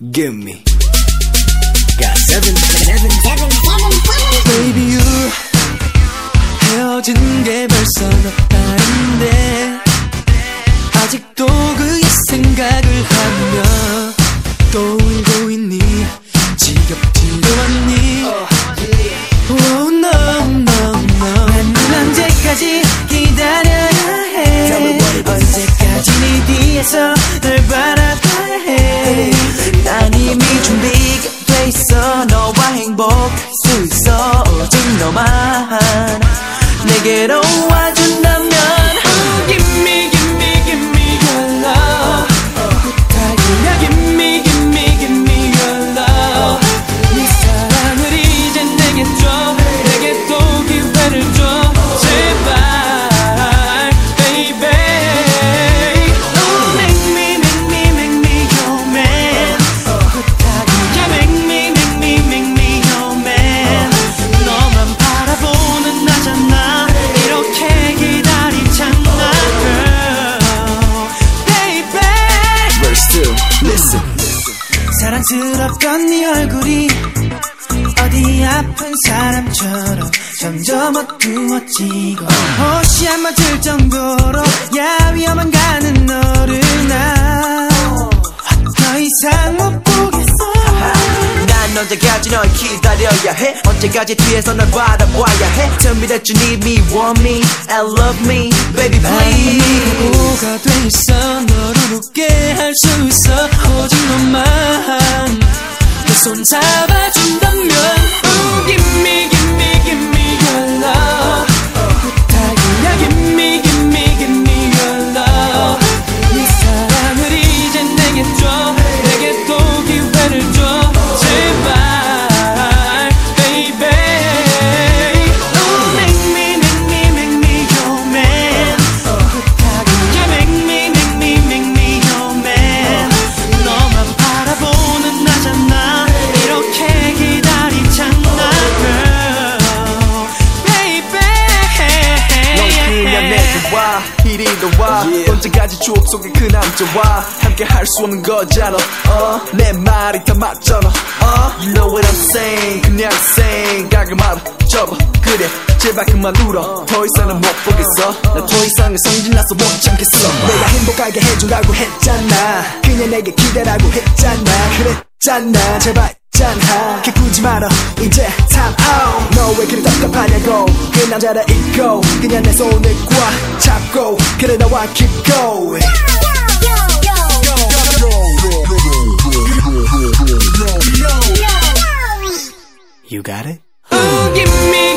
Give me. Got seven, seven, seven, seven, Baby you 헤어진 게 벌써 몇 달인데 아직도 그의 생각을 하며 또 울고 있니? 지겹지도 않니? Oh no no no. 난 언제까지 기다려야 해? 언제까지 네 뒤에서 널해 난 이미 준비가 돼 있어. 너와 행복 사랑스럽던 네 얼굴이 어디 아픈 사람처럼 점점 어두워지고 옷이 안 맞을 정도로 야 위험한 가는 너를 나더 이상 못 보겠어. 난 언제까지 널 기다려야 해? 언제까지 뒤에서 널 바라봐야 해? Tell me that you need me, want me, and love me Baby please. 뭐가 돼 있어? 너를 웃게 할 수 있어? 오직 너만 내 이리로 와 Yeah. 언제까지 추억 속에 그 남자와 함께 할 수 없는 거잖아 어? 내 말이 다 맞잖아 어? You know what I'm saying 그냥 생각을 말아 접어 그래 제발 그만 울어 더 이상은 못 보겠어 나더 이상은 성질나서 못 참겠어 내가 행복하게 해주라고 했잖아. 그냥 내게 기대라고 했잖아. 그랬잖아. 제발 짠하. 기쁘지 마라. 이제 time out. 너왜 그리 답답하냐고. 그 남자를 잊고. 그냥 내 손을 꽉 잡고. 그래 나와 keep going. You got it? Oh, give me